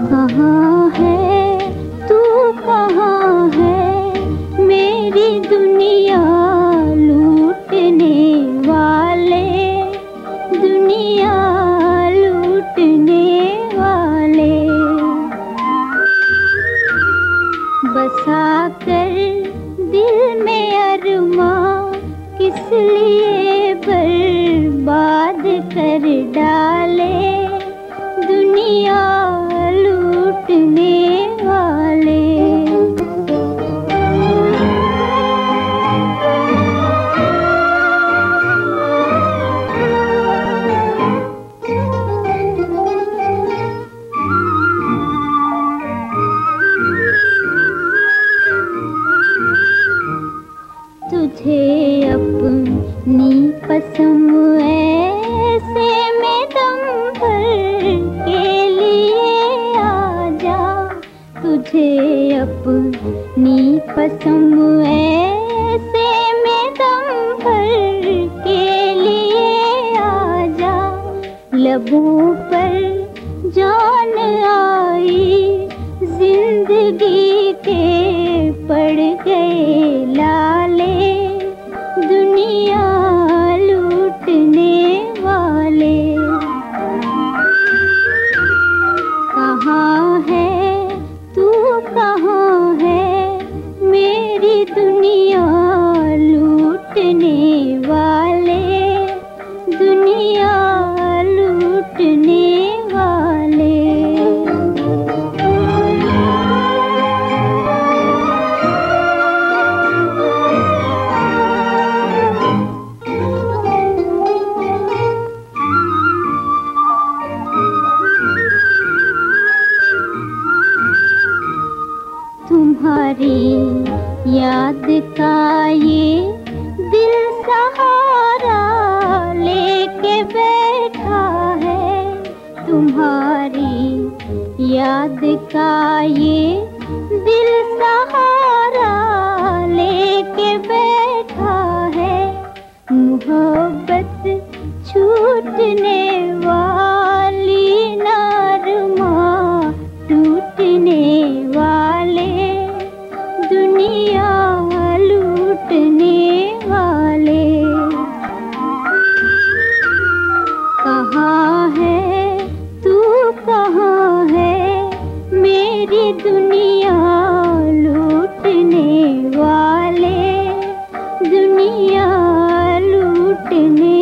कहाँ है? तू कहाँ है? मेरी दुनिया लूटने वाले। दुनिया लूटने वाले। बसा कर दिल में अरमा, किस लिए बर्बाद कर डाले? लूटने वाले। तुझे अपनी कसम अपनी कसम ऐसे में दम भर के लिए आजा लबों पर जान आई दुनिया लूटने वाले दुनिया लूटने वाले। तुम्हारी याद का ये दिल सहारा लेके बैठा है। तुम्हारी याद का ये दिल सहारा लेके बैठा है। मोहब्बत छूटने वाली दुनिया लूटने वाले दुनिया लूटने